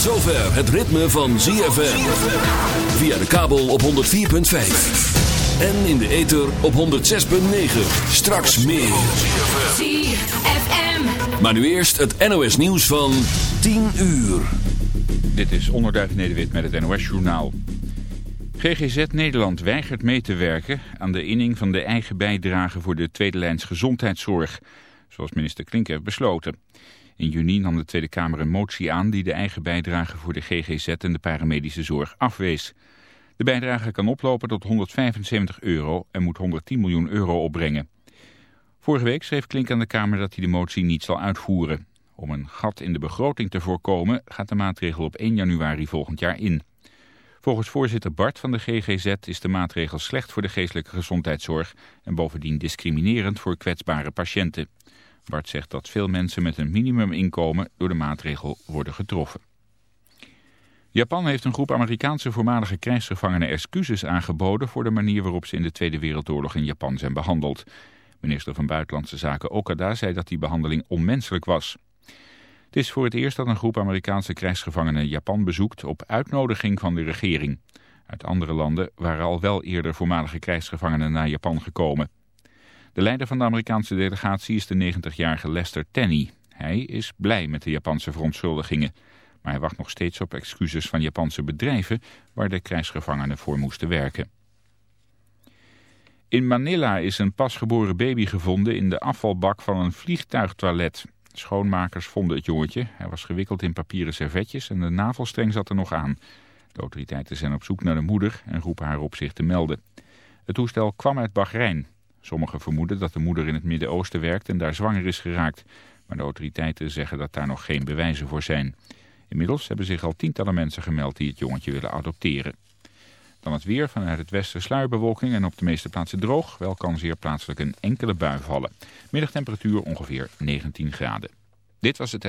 Tot zover het ritme van ZFM. Via de kabel op 104.5. En in de ether op 106.9. Straks meer. ZFM. Maar nu eerst het NOS nieuws van 10 uur. Dit is Onderduif Nederwit met het NOS-journaal. GGZ Nederland weigert mee te werken aan de inning van de eigen bijdrage voor de tweede lijns gezondheidszorg, zoals minister Klink heeft besloten. In juni nam de Tweede Kamer een motie aan die de eigen bijdrage voor de GGZ en de paramedische zorg afwees. De bijdrage kan oplopen tot 175 euro en moet 110 miljoen euro opbrengen. Vorige week schreef Klink aan de Kamer dat hij de motie niet zal uitvoeren. Om een gat in de begroting te voorkomen gaat de maatregel op 1 januari volgend jaar in. Volgens voorzitter Bart van de GGZ is de maatregel slecht voor de geestelijke gezondheidszorg en bovendien discriminerend voor kwetsbare patiënten. Bart zegt dat veel mensen met een minimuminkomen door de maatregel worden getroffen. Japan heeft een groep Amerikaanse voormalige krijgsgevangenen excuses aangeboden voor de manier waarop ze in de Tweede Wereldoorlog in Japan zijn behandeld. Minister van Buitenlandse Zaken Okada zei dat die behandeling onmenselijk was. Het is voor het eerst dat een groep Amerikaanse krijgsgevangenen Japan bezoekt op uitnodiging van de regering. Uit andere landen waren al wel eerder voormalige krijgsgevangenen naar Japan gekomen. De leider van de Amerikaanse delegatie is de 90-jarige Lester Tenney. Hij is blij met de Japanse verontschuldigingen. Maar hij wacht nog steeds op excuses van Japanse bedrijven waar de krijgsgevangenen voor moesten werken. In Manila is een pasgeboren baby gevonden in de afvalbak van een vliegtuigtoilet. Schoonmakers vonden het jongetje. Hij was gewikkeld in papieren servetjes en de navelstreng zat er nog aan. De autoriteiten zijn op zoek naar de moeder en roepen haar op zich te melden. Het toestel kwam uit Bahrein. Sommigen vermoeden dat de moeder in het Midden-Oosten werkt en daar zwanger is geraakt. Maar de autoriteiten zeggen dat daar nog geen bewijzen voor zijn. Inmiddels hebben zich al tientallen mensen gemeld die het jongetje willen adopteren. Dan het weer vanuit het westen sluierbewolking en op de meeste plaatsen droog. Wel kan zeer plaatselijk een enkele bui vallen. Middagtemperatuur ongeveer 19 graden. Dit was het...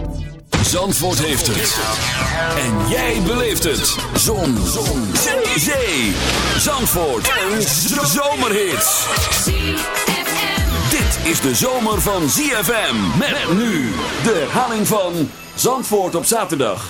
Zandvoort heeft het. En jij beleeft het. Zon. Zon. Zee. Zandvoort. Een zomerhit. Dit is de zomer van ZFM. Met nu de herhaling van Zandvoort op zaterdag.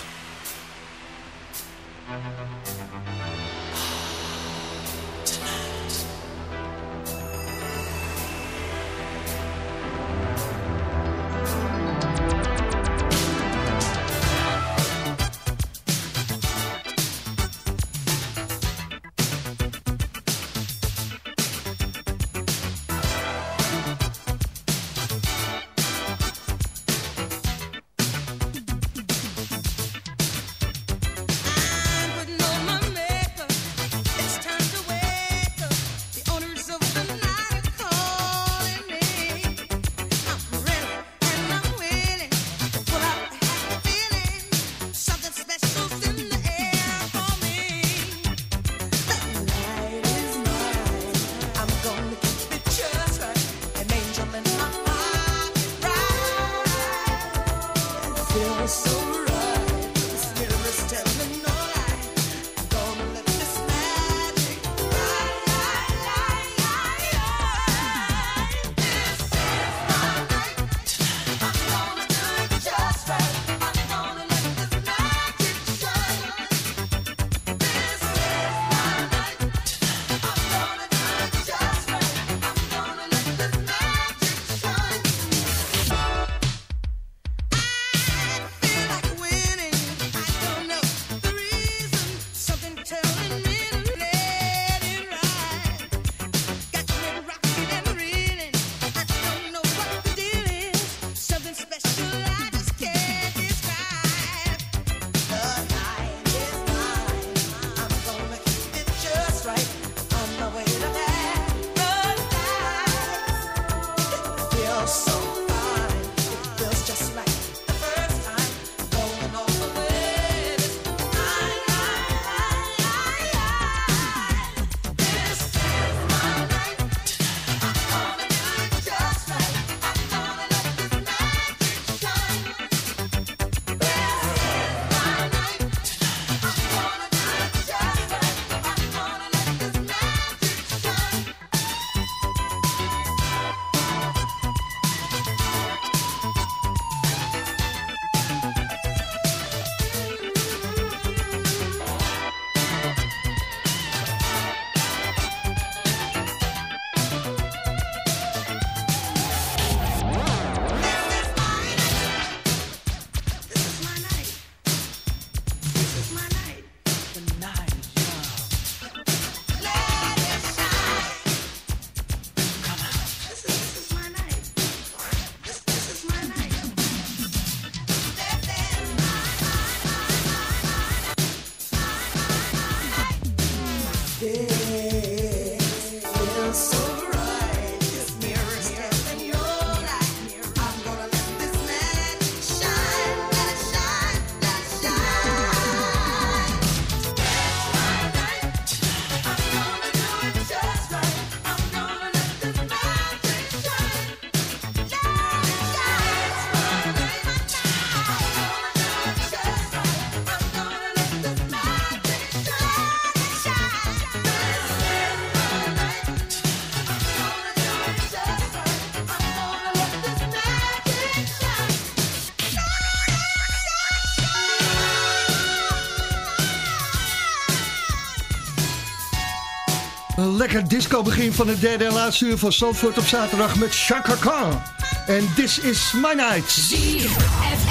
Lekker disco begin van het derde en laatste uur van Zandvoort op zaterdag met Chaka Khan. En This is My Night.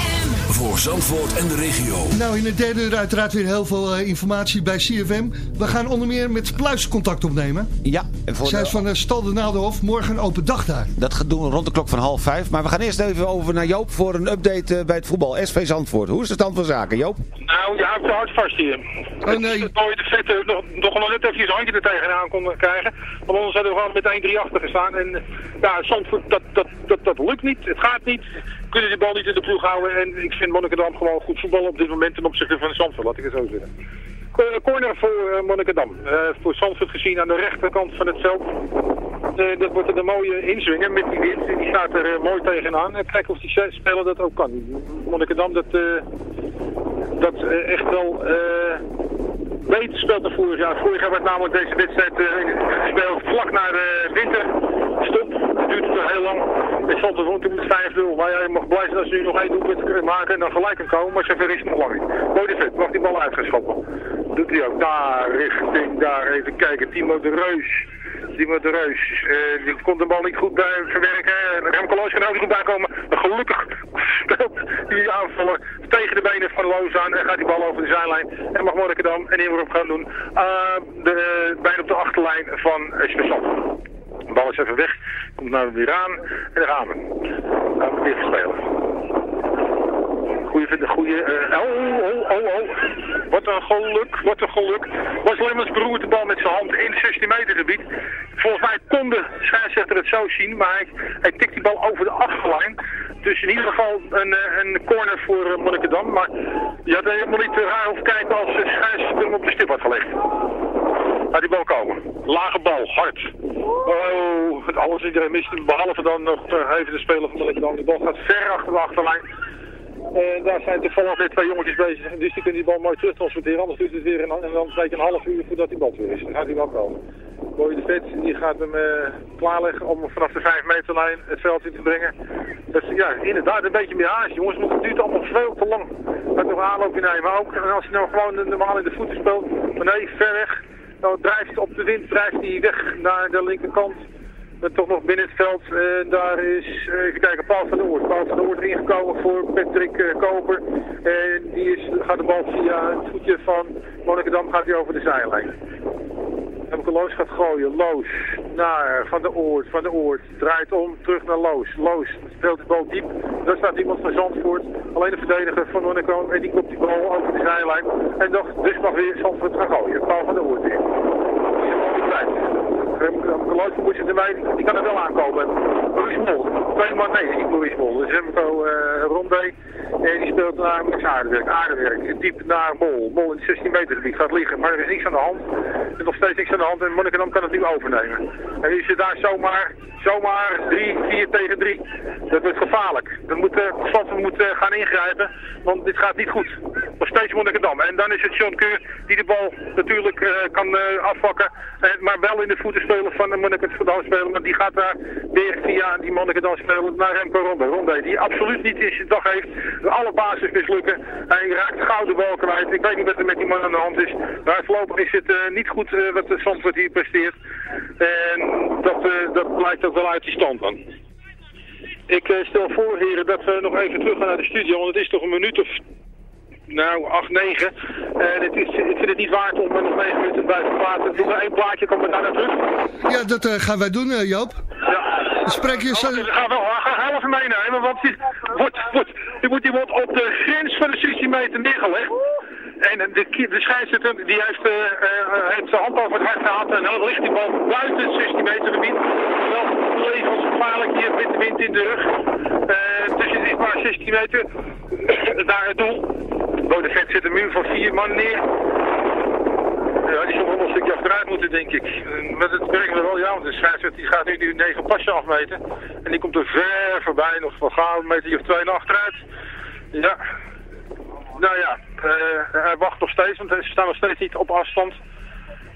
Voor Zandvoort en de regio. Nou, in het derde uur uiteraard weer heel veel eh, informatie bij CFM. We gaan onder meer met Pluis contact opnemen. Ja, en voor Zij de- is van de Stal de Naaldenhof. Morgen een open dag daar. dat gaat doen rond de klok van half vijf. Maar we gaan eerst even over naar Joop voor een update eh, bij het voetbal. SV Zandvoort. Hoe is de stand van zaken, Joop? Nou, je houdt je hard vast hier. Oh, nee. Het mooie de vette nog, nog wel net even zijn handje er tegenaan kon krijgen. Want anders hadden we gewoon met 1-3 achter gestaan. En eh, ja, Zandvoort, dat, dat, dat, dat lukt niet. Het gaat niet. Kunnen de bal niet in de ploeg houden. En ik vind Monnikendam gewoon goed voetballen op dit moment ten opzichte van Zandvoort, laat ik het zo zeggen. Eh, corner voor eh, Monnikendam. Eh, voor Zandvoort gezien aan de rechterkant van het veld. Dat wordt een mooie inzwingen met die wind. Die staat er mooi tegenaan. En kijken of die speler dat ook kan. Monnikendam, dat... dat echt wel beter speelt dan vorig jaar. Vorig jaar werd namelijk deze wedstrijd eh, gespeeld vlak na de winterstop. Het duurde toen heel lang. Het stond er toen met 5-0. Maar jij mag blij zijn dat ze nu nog één doelpunt kunnen maken en dan gelijk kan komen. Maar zover is het nog lang niet. Mooi de vet, mag die bal uitgeschoppen. Doet hij ook daar richting daar. Even kijken, Timo de Reus. Timo de Reus, eh, die kon de bal niet goed bij verwerken. Remco Loos kan ook niet goed bij komen. Gelukkig speelt die aanvaller tegen de benen van Loos en gaat die bal over de zijlijn. En mag Monnikendam een inworp gaan doen. Uh, de, bijna op de achterlijn van Spessant. De bal is even weg, komt nou weer aan en daar gaan we. Gaan we weer spelen. Goeie, goeie, uh, oh, oh, oh, oh. Wat een geluk, wat een geluk. Was Lemmens beroert de bal met zijn hand in 16 meter gebied. Volgens mij kon de scheidsrechter het zo zien, maar hij, hij tikt die bal over de achterlijn. Dus in ieder geval een, een corner voor uh, Monnikendam. Maar je had helemaal niet te raar hoeven kijken als de scheidsrechter hem op de stip had gelegd. Laat die bal komen. Lage bal, hard. Oh, alles iedereen mist. Behalve dan nog uh, even de speler van Monnikendam. De bal gaat ver achter de achterlijn. Uh, daar zijn toevallig net twee jongetjes bezig. Dus die kunnen die bal mooi terug transporteren. Anders duurt het weer een, en dan een, een half uur voordat die bal weer is. Dan gaat die bal komen. Boy de Vet die gaat hem uh, klaarleggen om vanaf de 5 meterlijn het veld in te brengen. Dat ja, inderdaad een beetje meer haast. Jongens, maar het duurt allemaal veel te lang. Dat nog aanloopje nemen. Maar ook als hij nou gewoon normaal in de voeten speelt. Maar nee, ver weg. Dan drijft op de wind drijft hij weg naar de linkerkant. Toch nog binnen het veld. Uh, daar is, uh, even kijken, Paul van Oort. Paul van Oort ingekomen voor Patrick uh, Koper. En die is, gaat de bal via het voetje van Monnikendam gaat hij over de zijlijn. Remco Loos gaat gooien. Loos naar Van der Oort. Van der Oort draait om, terug naar Loos. Loos speelt de bal diep. Daar staat iemand van Zandvoort. Alleen de verdediger van Monnikendam. En die komt die bal over de zijlijn. En nog, dus mag weer Zandvoort gaan gooien. Paul van der Oort weer. Remco Loos moet je erbij, die kan er wel aankomen. Louis Mol, twee man, nee, niet Louis Mol. Dus Remco uh, Rondé, en die speelt naar Max Aardewerk. Aardewerk, diep naar Mol. Mol in de 16 meter gebied gaat liggen, maar er is niks aan de hand. Er is nog steeds niks aan de hand en Monnikendam kan het nu overnemen. En is er daar zomaar, zomaar 3, 4 tegen 3. Dat wordt gevaarlijk. Dan moet uh, moet uh, gaan ingrijpen, want dit gaat niet goed. Nog steeds Monnikendam. En dan is het John Keur die de bal natuurlijk uh, kan uh, afvakken, maar wel in de voeten spelen van de Monnikendam spelen. Maar die gaat daar weer via die Monnikendam spelen naar Remco Ronde. Ronde die absoluut niet in zijn dag heeft. Alle basis mislukken. Hij raakt de gouden bal kwijt. Ik weet niet wat er met die man aan de hand is. Maar voorlopig is het niet goed wat de Zandvoort hier presteert. En dat, dat blijkt ook wel uit die stand dan. Ik stel voor heren dat we nog even terug gaan naar de studio. Want het is toch een minuut of nou, 8, 9. En het is, ik vind het niet waard om er nog 9 minuten bij te praten. Doe maar één plaatje, komen we daarna terug. Ja, dat uh, gaan wij doen, uh, Joop. Ja. Spreek je zo... Oh, ga wel, ga even meenemen, want je, wordt, wordt, je moet iemand op de grens van de 16 meter neergelegd. En de, de scheidsrechter die heeft, uh, heeft zijn hand over het hart gehad en dan ligt die bal buiten het 16 meter gebied. Wel levensgevaarlijk hier met de wind in de rug. dus het is maar 16 meter naar het doel. Rode vet zit een muur van vier man neer. Ja, die zal wel een stukje achteruit moeten, denk ik. Maar dat werken we wel, ja, want de scheidsrechter gaat nu die negen passen afmeten. En die komt er ver voorbij, nog van gauw een meter of twee naar achteruit. Ja. Nou ja, uh, hij wacht nog steeds, want ze staan nog steeds niet op afstand.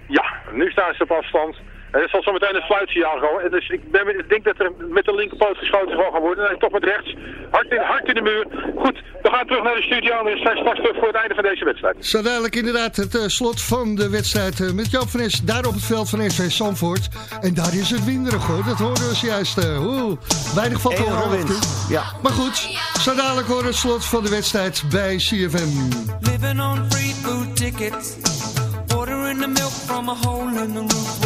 Ja, nu staan ze op afstand. En dat zal zo meteen een fluitsignaal gaan. En dus ik, ben, ik denk dat er met de linkerpoot geschoten zal gaan worden. Nee, toch met rechts. Hard in, hard in de muur. Goed, we gaan terug naar de studio en we zijn straks terug voor het einde van deze wedstrijd. Zo dadelijk inderdaad het eh, slot van de wedstrijd eh, met Joop van Es daar op het veld van SV Zandvoort. En daar is het winderig hoor, dat hoorden we zojuist. oeh, weinig van te horen. en. Ja. Maar goed, zo dadelijk horen we het slot van de wedstrijd bij CFM. Living on free food tickets. Ordering the milk from a hole in the roof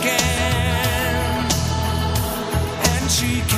again, and she. can.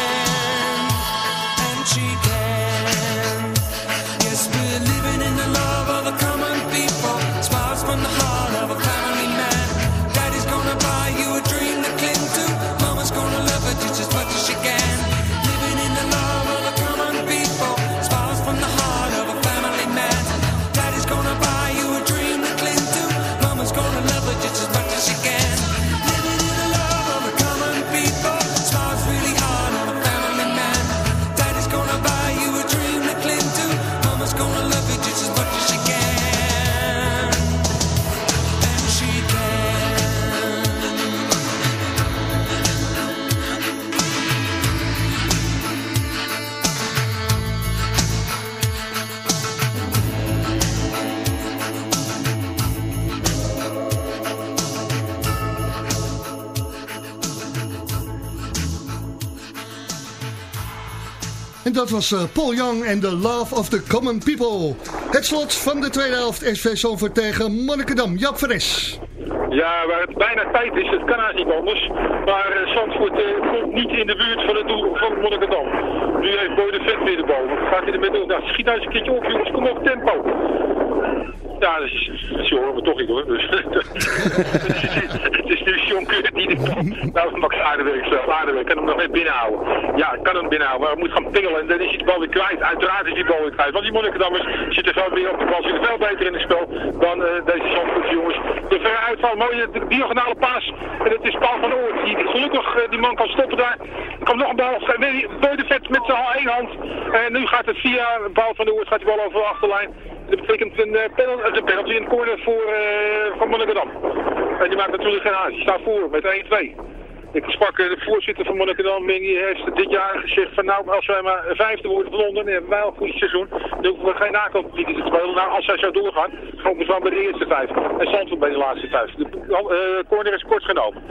And En dat was eh, Paul Young en The Love of the Common People. Het slot van de tweede helft SV Zandvoort tegen Monnikendam. Jap Veres. Ja, waar het bijna tijd is, het kan eigenlijk niet anders. Maar eh, Zandvoort eh, komt niet in de buurt van het doel van Monnikendam. Nu heeft Boy de Vet weer de bal. Gaat hij ermee doen? Nou, schiet nou eens een keertje op jongens, kom op, tempo. Ja, dat is, dat horen toch niet hoor. Dus, het is nu John die de bal... Nou, Max Aardewerk zelf. Aardewerk kan hem nog even binnenhouden. Ja, kan hem binnenhouden, maar hij moet gaan pingelen en dan is hij de bal weer kwijt. Uiteraard is die bal weer kwijt. Want die Monnikendammers zitten veel meer op de bal, zitten veel beter in het spel dan eh, deze Zandvoortse jongens. De verre uitval, mooie diagonale paas. En het is Paul van Oort die gelukkig eh, die man kan stoppen daar. Er komt nog een bal, Boy de Vet met zijn één hand. En nu gaat het via Paul van Oort, gaat die bal over de achterlijn. Dat betekent een, uh, penalty, een penalty in corner voor uh, van Monnikendam. En die maakt natuurlijk geen haast. Die staat voor met 1-2. Ik sprak de voorzitter van Monnikendam en die heeft dit jaar gezegd van nou als wij maar vijfde worden van Londen, dan hebben wij al een goed seizoen. Dan hoeven we geen nakompetitie te spelen. Nou als zij zo doorgaan, gaan we gewoon bij de eerste vijf. En Zandvoort bij de laatste vijf. De corner is kort genomen.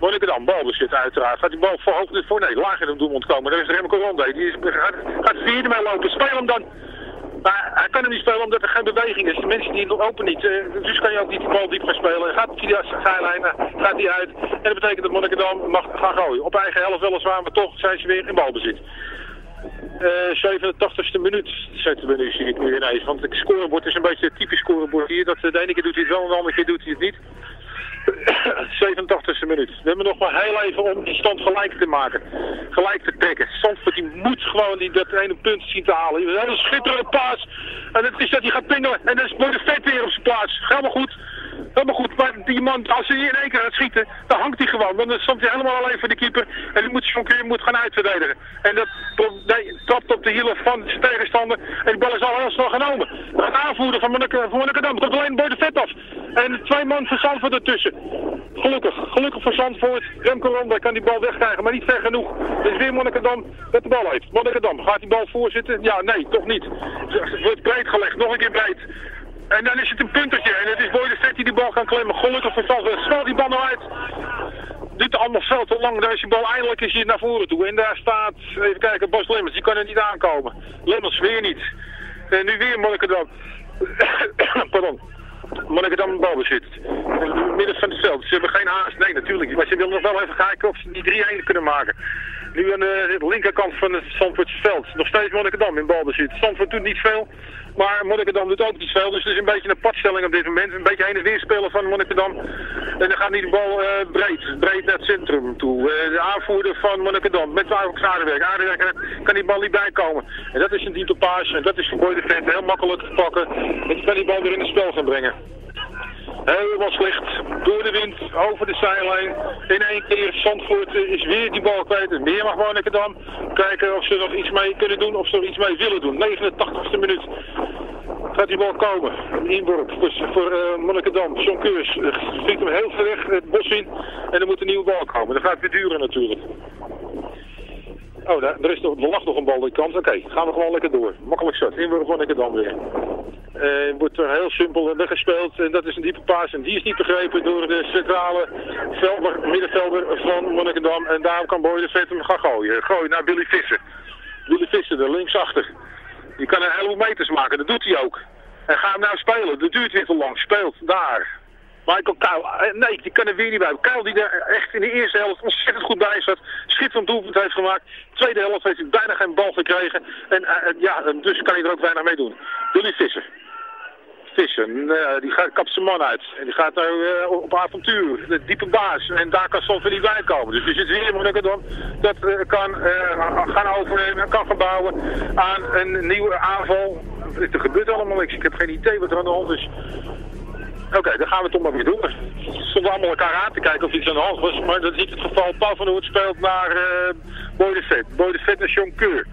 Monnikendam, balbezit uiteraard. Gaat die bal voor hoog voor nee, lager in het doelmond komen. Daar is Remco Ronde. Die is, gaat, gaat vierde mee lopen. Speel hem dan. Maar hij kan hem niet spelen omdat er geen beweging is. De mensen die lopen niet. dus kan je ook niet die bal diep gaan spelen. Gaat via de zijlijn, eh, gaat hij uit. En dat betekent dat Monnikendam mag gaan gooien. Op eigen helft weliswaar, maar toch zijn ze weer in balbezit. Eh 87e minuut zetten we nu, zie ik nu ineens. Want het scorebord is een beetje het typisch scorebord hier. Dat, de ene keer doet hij het wel en de andere keer doet hij het niet. 87e minuut. We hebben nog maar heel even om die stand gelijk te maken. Gelijk te trekken. Zandvoort die moet gewoon die, dat ene punt zien te halen. Een hele schitterende paas. En het is dat hij gaat pingelen. En dan de vet weer op zijn plaats. Helemaal goed. Helemaal goed. Maar die man, als hij in één keer gaat schieten, dan hangt hij gewoon. Want dan stond hij helemaal alleen voor de keeper. En dan moet John Keer moet gaan uitverdedigen. En dat nee, trapt op de hielen van zijn tegenstander. En die bal is al heel snel genomen. De aanvoerder van Monnikendam komt alleen Boy de Vet af. En twee man van Zandvoort ertussen. Gelukkig, gelukkig voor Zandvoort. Remco Ronda kan die bal wegkrijgen, maar niet ver genoeg. Het is weer Monnikendam dat de bal heeft. Monnikendam, gaat die bal voorzitten? Ja, nee, toch niet. Het wordt breed gelegd, nog een keer breed. En dan is het een puntertje. En het is Boy de Vet die die bal kan klemmen. Gelukkig voor Zandvoort. Snel die bal nou uit. Duurt allemaal veel te lang. Daar is die bal eindelijk is hier naar voren toe. En daar staat, even kijken, Bos Lemmers. Die kan er niet aankomen. Lemmers weer niet. En nu weer Monnikendam. Pardon. Monnikendam balbezit. In het midden van het veld. Ze hebben geen haast. Nee, natuurlijk. Maar ze willen nog wel even kijken of ze die 3-1 kunnen maken. Nu aan de, de linkerkant van het Zandvoortse veld. Nog steeds Monnikendam in balbezit. Zandvoort doet niet veel. Maar Monnikendam doet ook niet veel. Dus het is een beetje een padstelling op dit moment. Een beetje heen en weer spelen van Monnikendam. En dan gaat niet de bal eh, breed. Breed naar het centrum toe. Eh, de aanvoerder van Monnikendam. Met Alex Aardewerk. Aardewerk eh, kan die bal niet bijkomen. En dat is een diepe paas. En dat is voor de Vet heel makkelijk te pakken. En die kan die bal weer in het spel gaan brengen. Helemaal slecht. Door de wind, over de zijlijn. In één keer, Zandvoort eh, is weer die bal kwijt. En weer mag Monnikendam kijken of ze nog iets mee kunnen doen. Of ze er iets mee willen doen. 89e minuut. Gaat die bal komen. Een inworp voor, voor eh, Monnikendam. John Keurs uh, schiet hem heel ver weg het bos in. En er moet een nieuwe bal komen. Dat gaat weer duren natuurlijk. Oh, daar, er, is nog, lag nog een bal die kant. Oké, gaan we gewoon lekker door. Makkelijk zat. Inworp van Monnikendam weer. Eh, wordt er heel simpel weggespeeld. En dat is een diepe paas. En die is niet begrepen door de centrale velder, middenvelder van Monnikendam. En daarom kan Boy de Vet hem gaan gooien. Gooien naar Billy Visser. Billy Visser, er linksachter. Die kan een heleboel meters maken. Dat doet hij ook. En ga hem nou spelen. Dat duurt weer te lang. Speelt daar. Michael Kuil, eh, nee, die kan er weer niet bij. Kuil die er echt in de eerste helft ontzettend goed bij zat. Schitterend doelpunt heeft gemaakt. Tweede helft heeft hij bijna geen bal gekregen. En eh, ja, dus kan hij er ook weinig mee doen. Billy Visser. Visser, eh, die gaat, kapt zijn man uit. En die gaat nou eh, op avontuur. De diepe baas. En daar kan soms weer niet bij komen. Dus er zit weer iemand dan dat kan gaan overnemen, kan gaan bouwen aan een nieuwe aanval. Er gebeurt allemaal niks. Ik heb geen idee wat er aan de hand is. Oké, dan gaan we het toch maar weer doen. We stonden allemaal elkaar aan te kijken of iets aan de hand was. Maar dat is niet het geval. Paul van Hoort speelt naar eh Boy de Vet. Boy naar John Keur.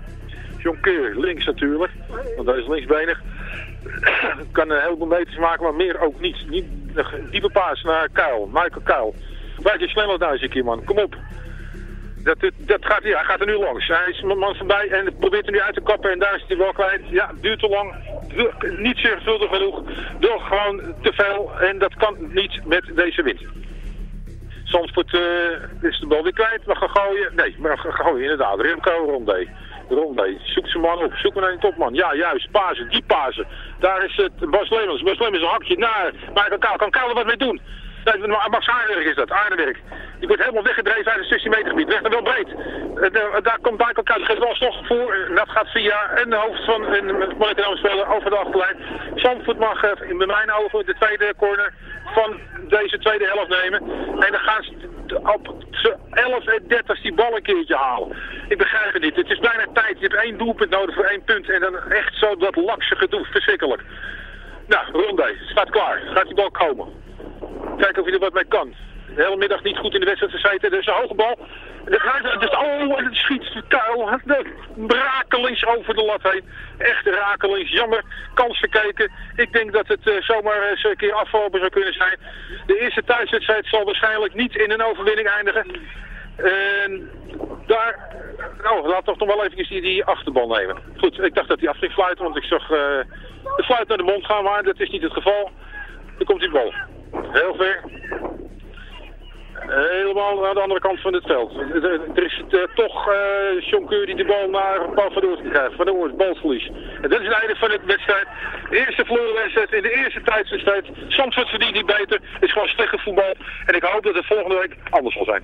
John Keur, links natuurlijk. Want hij is linksbenig. kan een heleboel meters maken, maar meer ook niet. diepe paas naar Kuil, Michael Kuil. Waar je daar zit hier man, kom op. Dat, dat, gaat, hij gaat er nu langs. Hij is een man voorbij en probeert er nu uit te kappen en daar is hij wel kwijt. Ja, duurt te lang. Niet zorgvuldig genoeg. Door gewoon te veel en dat kan niet met deze wind. Zandvoort eh, is de bal weer kwijt. Gaan gooien. Nee, gaan gooien inderdaad. Remco Rondé. Rondé. Zoek zijn man op. Zoek maar naar een topman. Ja, juist. Pasen. Die pasen. Daar is het Bas Lemmers. Bas Lemmers een hakje naar Kaal. Kan er wat mee doen? Max Aardewerk is dat. Aardewerk. Die wordt helemaal weggedreven uit het 16 meter gebied. Weg naar wel breed. Eh, daar- komt Michael Kaal. Geeft wel alsnog voor. Dat gaat via een hoofd van een monetaire speler over de achterlijn. Zandvoort mag eh, in mijn ogen de tweede corner van deze tweede helft nemen. En dan gaan ze op z'n 11 en 30 die bal een keertje halen. Ik begrijp het niet. Het is bijna tijd. Je hebt één doelpunt nodig voor één punt. En dan echt zo dat lakse gedoe. Verschrikkelijk. Nou, Rondé. Staat klaar. Gaat die bal komen. Kijken of hij er wat mee kan. De hele middag niet goed in de wedstrijd gezeten. Dus een hoge bal. Dan gaat dus, oh, en het schiet de kuil. Rakelings over de lat heen. Echt rakelings. Jammer. Kans verkeken. Ik denk dat het eh, zomaar eens een keer afgelopen zou kunnen zijn. De eerste thuiswedstrijd zal waarschijnlijk niet in een overwinning eindigen. En daar, nou, laat toch nog wel even die, die achterbal nemen. Goed, ik dacht dat hij af ging fluiten, want ik zag eh, de fluit naar de mond gaan, maar dat is niet het geval. Dan komt die bal. Heel ver. helemaal aan de andere kant van het veld. Er is eh, toch eh John Keur die de bal naar Paul van Oort krijgt. Van Oort, balverlies. En dat is het einde van de wedstrijd. De eerste verloren wedstrijd in de eerste tijdswedstrijd. Zandvoort verdient niet beter. Is gewoon slechte voetbal. En ik hoop dat het volgende week anders zal zijn.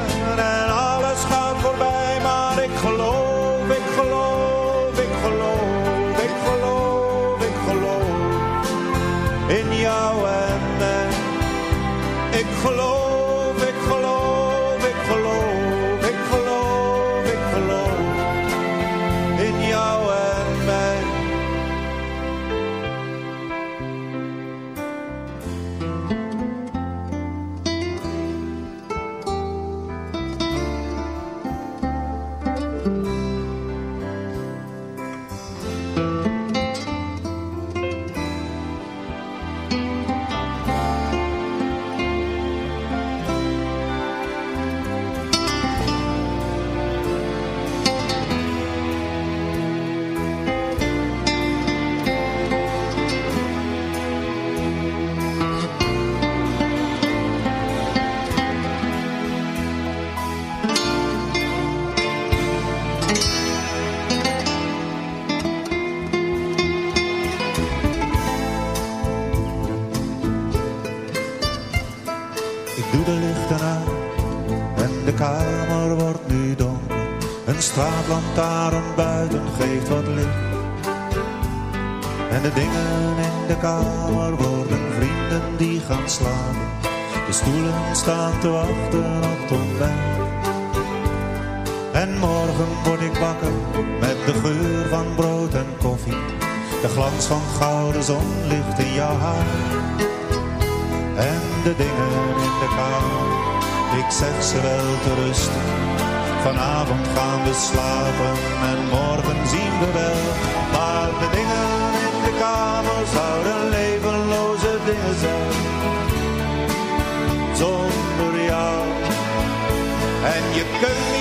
glans van gouden zonlicht in jouw haar. En de dingen in de kamer, ik zeg ze wel te rusten. Vanavond gaan we slapen en morgen zien we wel. Maar de dingen in de kamer zouden levenloze dingen zijn. Zonder jou. En je kunt niet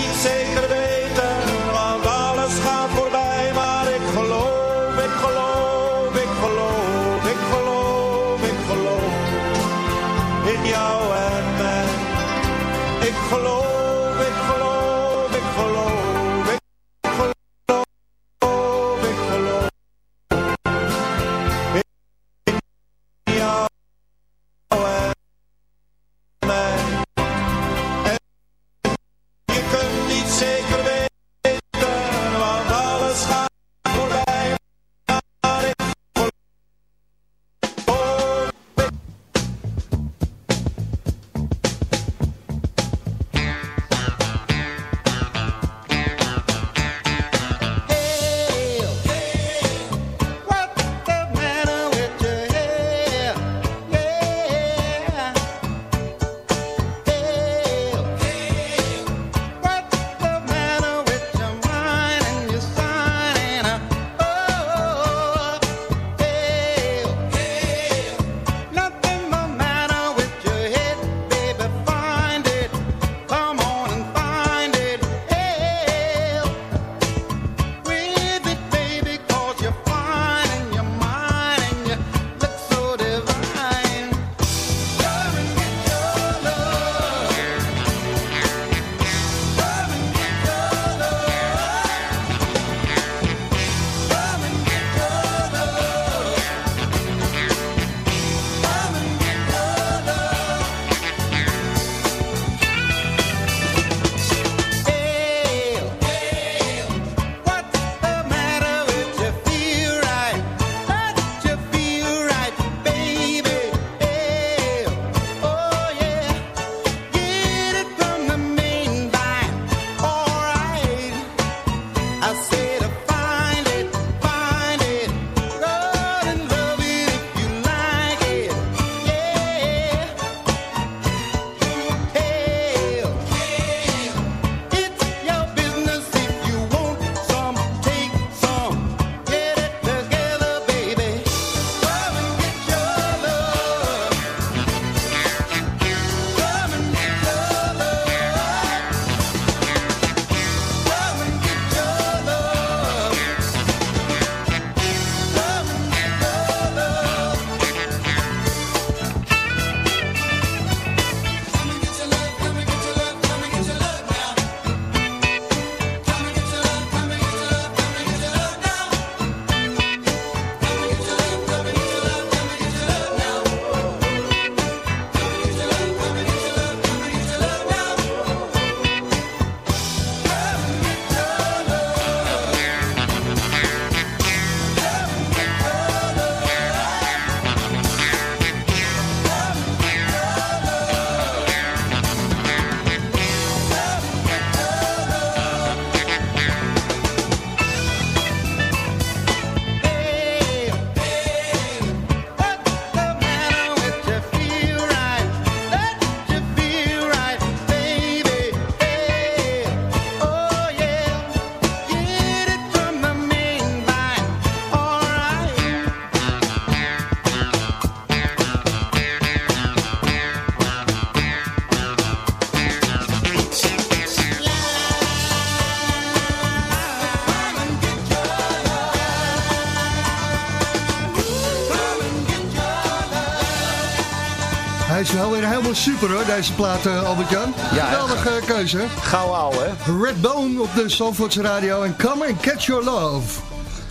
wel super hoor, deze plaat eh, Albert-Jan. Ja, Geweldige keuze. Gauw ouwe, hè? Redbone op de Zandvoortse Radio en Come and Catch Your Love.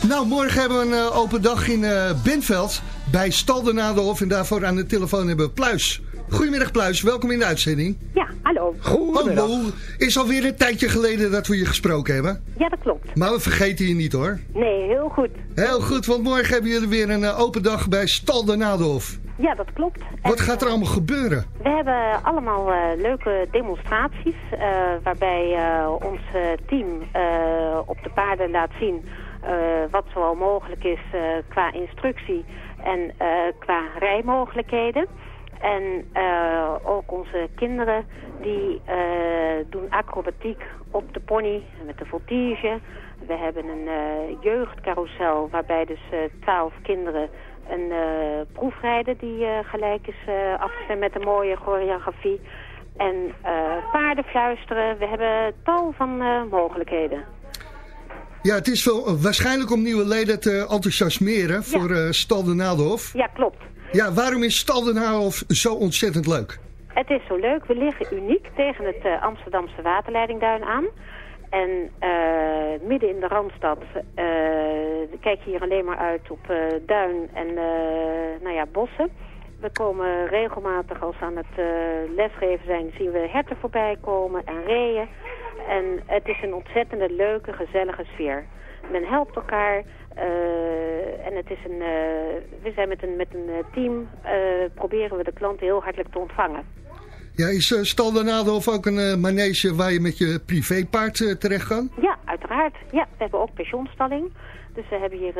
Nou, morgen hebben we een eh, open dag in eh Benveld bij Stal de Nadelhof. En daarvoor aan de telefoon hebben we Pluis. Goedemiddag Pluis, welkom in de uitzending. Ja, hallo. Hallo, is alweer een tijdje geleden dat we je gesproken hebben. Ja, dat klopt. Maar we vergeten je niet hoor. Nee, heel goed. Heel goed, want morgen hebben jullie weer een eh, open dag bij Stal de Nadelhof. Ja, dat klopt. Wat En, gaat er eh, allemaal gebeuren? We hebben allemaal eh, leuke demonstraties eh, waarbij ons team op de paarden laat zien wat zoal mogelijk is qua instructie en qua rijmogelijkheden. En ook onze kinderen die doen acrobatiek op de pony met de voltige. We hebben een jeugdcarousel waarbij dus twaalf kinderen een eh, proefrijden die eh, gelijk is eh afgestemd met een mooie choreografie. En paarden fluisteren. We hebben tal van mogelijkheden. Ja, het is wel, waarschijnlijk om nieuwe leden te enthousiasmeren voor eh Stal de Nadelhof. Ja, klopt. Ja, waarom is Stal de Nadelhof zo ontzettend leuk? Het is zo leuk. We liggen uniek tegen het Amsterdamse waterleidingduin aan. En eh, midden in de Randstad eh, kijk je hier alleen maar uit op eh, duin en nou ja, bossen. We komen regelmatig als we aan het lesgeven zijn, zien we herten voorbij komen en reeën. En het is een ontzettende leuke, gezellige sfeer. Men helpt elkaar en het is een, we zijn met een, met een team, proberen we de klanten heel hartelijk te ontvangen. Ja, is eh, Stal de ook een eh, manege waar je met je privépaard eh, terecht kan? Ja, uiteraard. Ja, we hebben ook pensioenstalling. Dus we hebben hier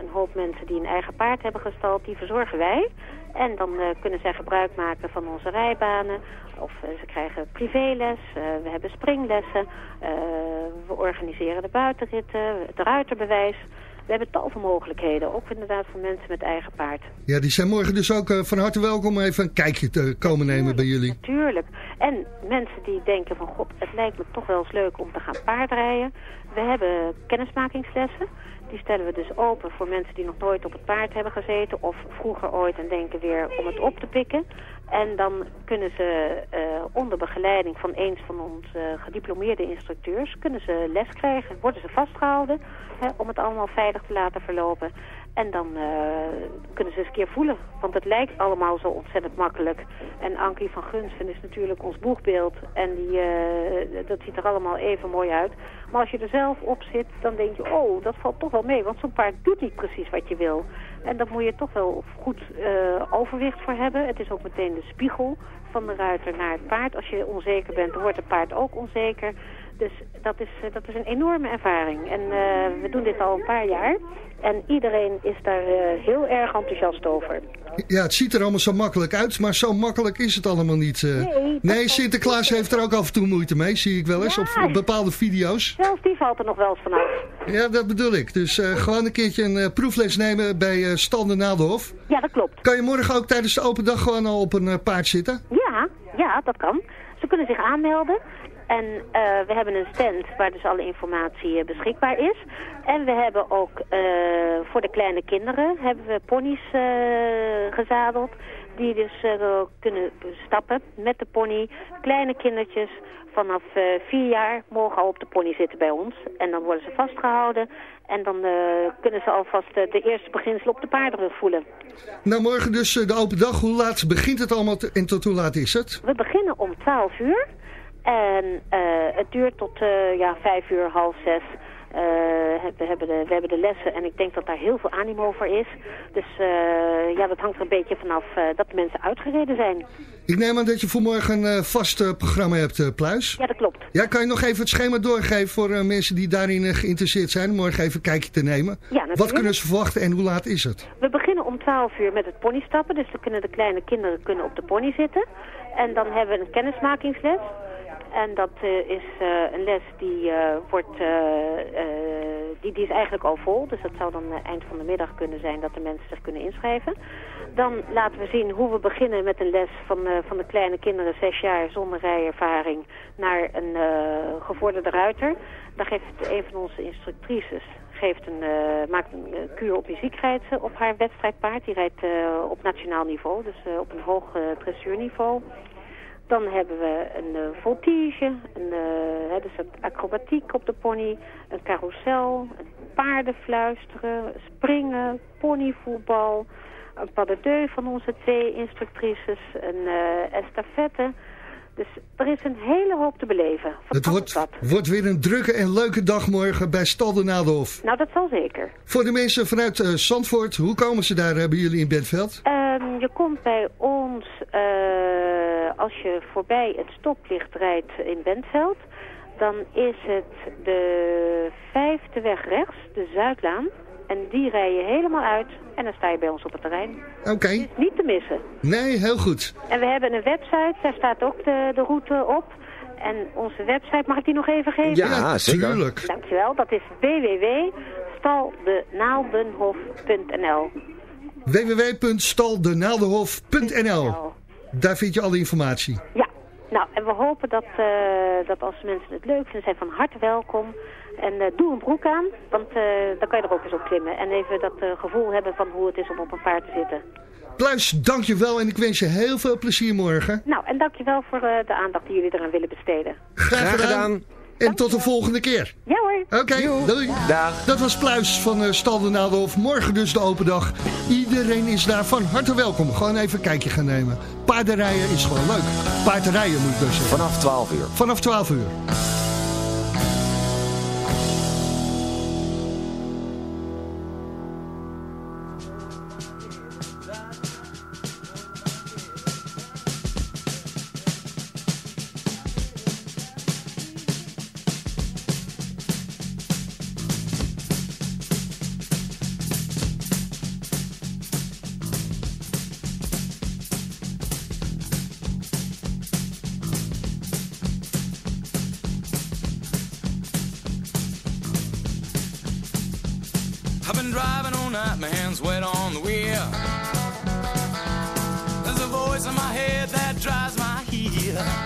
een hoop mensen die een eigen paard hebben gestald. Die verzorgen wij. En dan kunnen zij gebruik maken van onze rijbanen. Of ze krijgen privéles. We hebben springlessen. We organiseren de buitenritten. Het ruiterbewijs. We hebben tal van mogelijkheden. Ook inderdaad voor mensen met eigen paard. Ja, die zijn morgen dus ook eh, van harte welkom om even een kijkje te komen nemen bij jullie. Natuurlijk. En mensen die denken van, god, het lijkt me toch wel eens leuk om te gaan paardrijden. We hebben kennismakingslessen. Die stellen we dus open voor mensen die nog nooit op het paard hebben gezeten. Of vroeger ooit en denken weer om het op te pikken. En dan kunnen ze eh, onder begeleiding van eens van onze gediplomeerde instructeurs... kunnen ze les krijgen, worden ze vastgehouden hè, om het allemaal veilig te laten verlopen. En dan eh, kunnen ze eens een keer voelen. Want het lijkt allemaal zo ontzettend makkelijk. En Ankie van Gunsten is natuurlijk ons boegbeeld. En die, eh, dat ziet er allemaal even mooi uit. Maar als je er zelf op zit, dan denk je... oh, dat valt toch wel mee. Want zo'n paard doet niet precies wat je wil. En daar moet je toch wel goed eh, overwicht voor hebben. Het is ook meteen de spiegel van de ruiter naar het paard. Als je onzeker bent, dan wordt het paard ook onzeker. Dus dat is, eh, dat is een enorme ervaring. En eh, we doen dit al een paar jaar. En iedereen is daar eh, heel erg enthousiast over. Ja, het ziet er allemaal zo makkelijk uit, maar zo makkelijk is het allemaal niet. Nee, nee Sinterklaas heeft er ook af en toe moeite mee, zie ik wel eens op, op bepaalde video's. Zelfs die valt er nog wel eens vanaf. Ja, dat bedoel ik. Dus gewoon een keertje een proefles nemen bij Stal de Nadelhof. Ja, dat klopt. Kan je morgen ook tijdens de open dag gewoon al op een paard zitten? Ja, ja, dat kan. Ze kunnen zich aanmelden. En eh, we hebben een stand waar dus alle informatie eh, beschikbaar is. En we hebben ook eh, voor de kleine kinderen hebben we ponies gezadeld. Die dus kunnen stappen met de pony. Kleine kindertjes vanaf vier jaar mogen al op de pony zitten bij ons. En dan worden ze vastgehouden. En dan kunnen ze alvast de eerste beginselen op de paardenrug voelen. Nou, morgen dus de open dag. Hoe laat begint het allemaal te- en tot hoe laat is het? We beginnen om 12 uur. En eh, het duurt tot eh, ja, 5 uur, half zes. Eh, we, hebben de, we hebben de lessen en ik denk dat daar heel veel animo voor is. Dus ja, dat hangt er een beetje vanaf dat de mensen uitgereden zijn. Ik neem aan dat je voor morgen een vast programma hebt, Pluis. Ja, dat klopt. Ja, kan je nog even het schema doorgeven voor mensen die daarin geïnteresseerd zijn? Om morgen even een kijkje te nemen. Ja, natuurlijk. Wat kunnen ze verwachten en hoe laat is het? We beginnen om 12 uur met het ponystappen. Dus dan kunnen de kleine kinderen kunnen op de pony zitten. En dan hebben we een kennismakingsles. En dat eh, is eh, een les die, eh, wordt, die, die is eigenlijk al vol. Dus dat zou dan eind van de middag kunnen zijn dat de mensen zich kunnen inschrijven. Dan laten we zien hoe we beginnen met een les van, van de kleine kinderen, zes jaar zonder rijervaring, naar een gevorderde ruiter. Daar geeft een van onze instructrices geeft een, maakt een kuur op muziek op haar wedstrijdpaard. Die rijdt op nationaal niveau, dus op een hoog dressuurniveau. Dan hebben we een eh, voltige, een, hè, dus acrobatiek op de pony, een carousel, een paardenfluisteren, springen, ponyvoetbal, een pas de deux van onze twee instructrices, een eh, estafette. Dus er is een hele hoop te beleven. Van Het wordt, wordt weer een drukke en leuke dag morgen bij Stal de Nadelhof. Nou, dat zal zeker. Voor de mensen vanuit eh, Zandvoort, hoe komen ze daar bij jullie in Bentveld? Ehm, je komt bij ons, als je voorbij het stoplicht rijdt in Bentveld, dan is het de vijfde weg rechts, de Zuidlaan. En die rij je helemaal uit en dan sta je bij ons op het terrein. Oké, Niet te missen. nee, heel goed. En we hebben een website, daar staat ook de, de route op. En onze website, mag ik die nog even geven? Ja, zeker. Tuurlijk. Dankjewel, dat is www.staldenaaldenhof.nl www.staldenaaldenhof.nl Daar vind je alle informatie. Ja, nou, en we hopen dat, eh, dat als mensen het leuk vinden, zijn van harte welkom. En eh, doe een broek aan, want eh, dan kan je er ook eens op klimmen. En even dat eh, gevoel hebben van hoe het is om op een paard te zitten. Pluis, dankjewel en ik wens je heel veel plezier morgen. Nou, en dankjewel voor eh, de aandacht die jullie eraan willen besteden. Graag gedaan. En tot de volgende keer. Ja hoor. Oké, doei. Dag. Dat was Pluis van uh, Stal de Nadelhof. Morgen dus de open dag. Iedereen is daar van harte welkom. Gewoon even een kijkje gaan nemen. Paardenrijden is gewoon leuk. Paardrijden moet ik dus zeggen. Vanaf 12 uur. Vanaf 12 uur. Heel.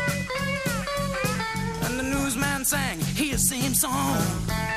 sang his same song.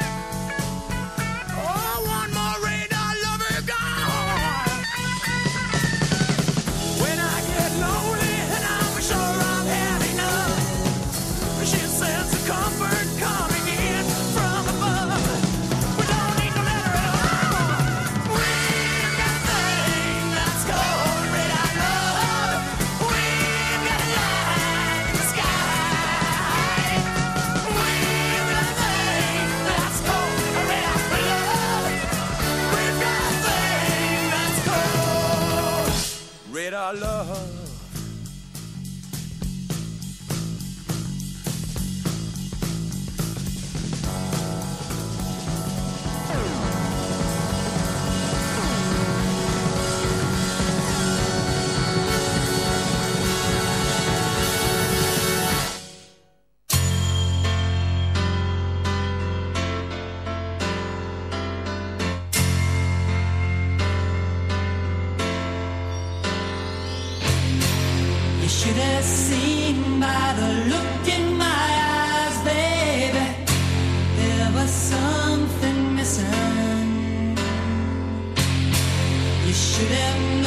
Should have seen by the look in my eyes, baby. There was something missing. You should have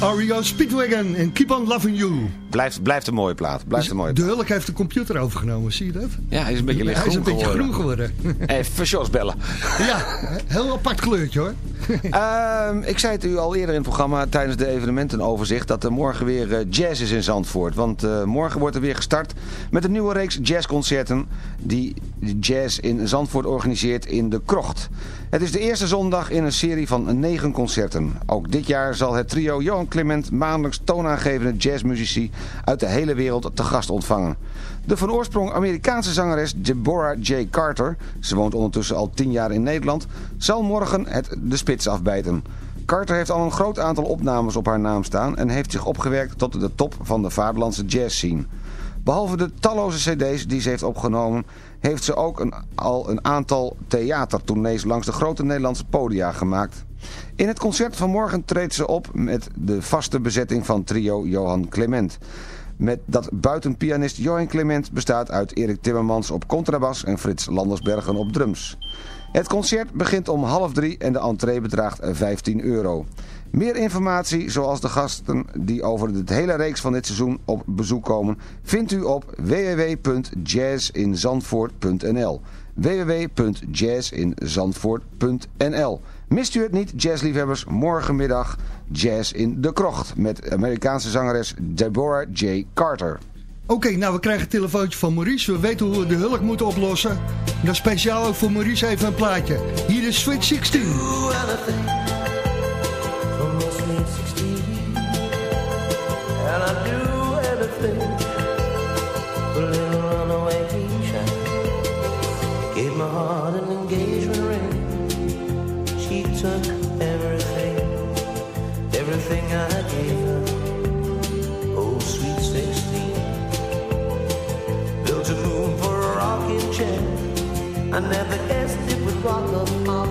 REO Speedwagon en Keep on Loving You. Blijft, blijft een mooie plaat. Blijft een mooie De Hulk heeft de computer overgenomen, zie je dat? Ja, hij is een beetje licht Hij is een beetje geworden. groen geworden. Even Jos bellen. ja, heel apart kleurtje hoor. Ehm, ik zei het u al eerder in het programma tijdens de evenementenoverzicht dat er morgen weer eh, jazz is in Zandvoort. Want eh, morgen wordt er weer gestart met een nieuwe reeks jazzconcerten die Jazz in Zandvoort organiseert in de Krocht. Het is de eerste zondag in een serie van negen concerten. Ook dit jaar zal het trio Johan Clement maandelijks toonaangevende jazzmuzici uit de hele wereld te gast ontvangen. De van oorsprong Amerikaanse zangeres Deborah J. Carter, ze woont ondertussen al tien jaar in Nederland, zal morgen het de spits afbijten. Carter heeft al een groot aantal opnames op haar naam staan en heeft zich opgewerkt tot de top van de vaderlandse jazzscene. Behalve de talloze cd's die ze heeft opgenomen, heeft ze ook al een aantal theatertournees langs de grote Nederlandse podia gemaakt. In het concert van morgen treedt ze op met de vaste bezetting van trio Johan Clement. Met dat buitenpianist Johan Clement bestaat uit Erik Timmermans op contrabas en Frits Landersbergen op drums. Het concert begint om half drie en de entree bedraagt 15 euro. Meer informatie, zoals de gasten die over de hele reeks van dit seizoen op bezoek komen, vindt u op www.jazzinzandvoort.nl www.jazzinzandvoort.nl Mist u het niet, jazzliefhebbers, morgenmiddag Jazz in de Krocht met Amerikaanse zangeres Deborah J. Carter. Oké, nou we krijgen een telefoontje van Maurice. We weten hoe we de hulk moeten oplossen. En dan speciaal ook voor Maurice even een plaatje. Hier is Switch 16. from the sweet 16 And I do I never guessed it would rock up my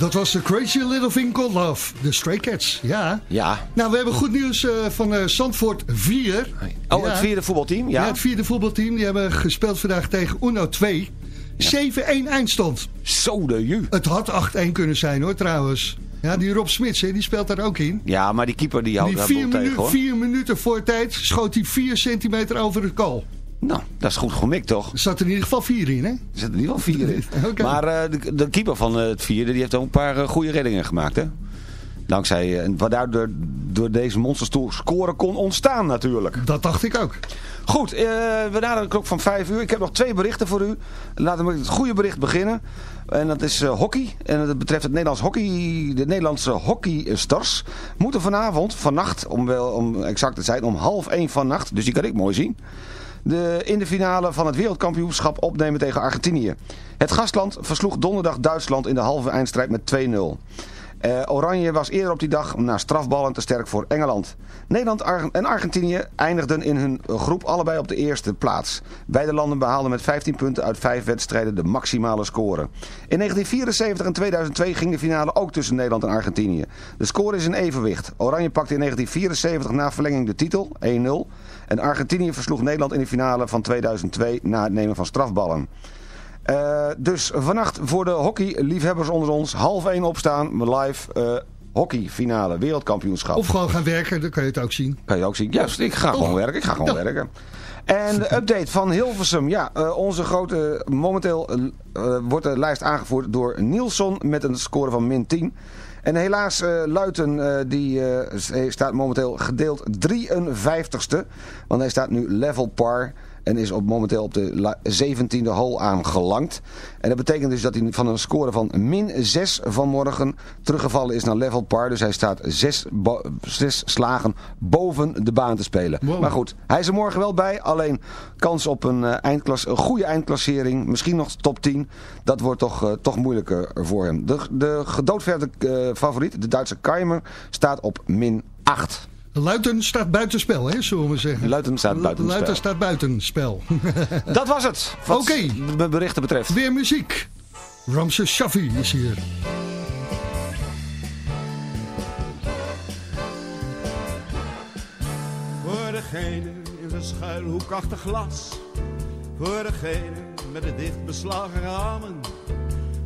Dat was de Crazy Little Thing Called Love. De Stray Cats, ja. Ja. Nou, we hebben goed nieuws eh, van eh Zandvoort 4. Oh, Ja. het vierde voetbalteam? Ja. Ja, het vierde voetbalteam. Die hebben gespeeld vandaag tegen Uno 2. 7-1 eindstand. Zo de ju. Het had 8-1 kunnen zijn hoor, trouwens. Ja, die Rob Smits, hè, die speelt daar ook in. Ja, maar die keeper die houdt daar tegen hoor. vier minuten voor tijd schoot hij 4 centimeter over het goal. Nou, dat is goed gemikt toch? Er zat er in ieder geval 4 in, hè? Er zitten in ieder geval vier in. Maar eh, de, de keeper van eh, het vierde die heeft ook een paar eh, goede reddingen gemaakt hè. Dankzij, en waardoor door, door deze monsterstoel scoren kon ontstaan natuurlijk. Dat dacht ik ook. Goed, we naderen de klok van 5 uur. Ik heb nog twee berichten voor u. Laten we met het goede bericht beginnen. En dat is hockey. En dat betreft het Nederlands hockey. De Nederlandse hockeystars moeten vanavond, vannacht, om, wel, om exact te zijn, om half 1 vannacht. Dus die kan ik mooi zien. De, in de finale van het wereldkampioenschap opnemen tegen Argentinië. Het gastland versloeg donderdag Duitsland in de halve eindstrijd met 2-0. Eh, Oranje was eerder op die dag na strafballen te sterk voor Engeland. Nederland en Argentinië eindigden in hun groep allebei op de eerste plaats. Beide landen behaalden met 15 punten uit 5 wedstrijden de maximale score. In 1974 en 2002 ging de finale ook tussen Nederland en Argentinië. De score is in evenwicht. Oranje pakte in 1974 na verlenging de titel, 1-0. En Argentinië versloeg Nederland in de finale van 2002 na het nemen van strafballen. Eh, dus vannacht voor de hockeyliefhebbers onder ons, half 1 opstaan, live eh hockeyfinale, wereldkampioenschap. Of gewoon gaan werken, dan kan je het ook zien. Kan je ook zien. Ja, ik ga gewoon werken. Ik ga gewoon werken. En de update van Hilversum. Ja, eh, onze grote... Momenteel wordt de lijst aangevoerd door Nielsen met een score van min 10. En helaas eh, Luiten eh, die, eh, staat momenteel gedeeld 53ste. Want hij staat nu level par. En is op, momenteel op de la- 17e hole aangelangt. En dat betekent dus dat hij van een score van min 6 vanmorgen teruggevallen is naar level par. Dus hij staat 6 slagen boven de baan te spelen. Wow. Maar goed, hij is er morgen wel bij. Alleen kans op een, eh, eindklas, een goede eindklassering. Misschien nog top 10. Dat wordt toch, eh, toch moeilijker voor hem. De, de gedoodverde eh, favoriet, de Duitse Keimer, staat op min 8. Luiten staat buitenspel, hè, zullen we zeggen. Luiten staat buitenspel. Luiten staat buitenspel. Dat was het. Wat Oké. de berichten betreft. Weer muziek. Ramses Shaffi is hier. Voor degene in zijn schuilhoek achter glas. Voor degene met de dicht beslagen ramen.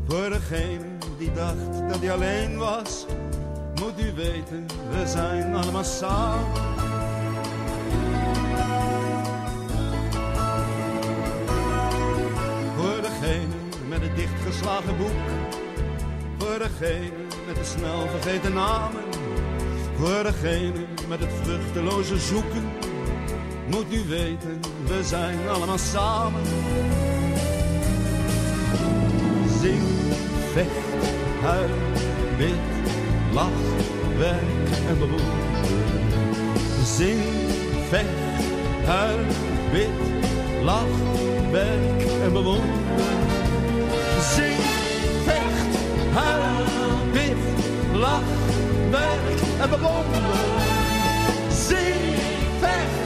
Voor degene die dacht dat hij alleen was. Moet u weten, we zijn allemaal samen. Voor degene met het dichtgeslagen boek. Voor degene met de snel vergeten namen. Voor degene met het vruchteloze zoeken. Moet u weten, we zijn allemaal samen. Zing, vecht, huil, bid, lach, werk en bewoen. Zing, vecht, huil, bid, lach, werk en bewoon. Zing, vecht, huil, bid, lach, werk en bewonder. Zing, vecht,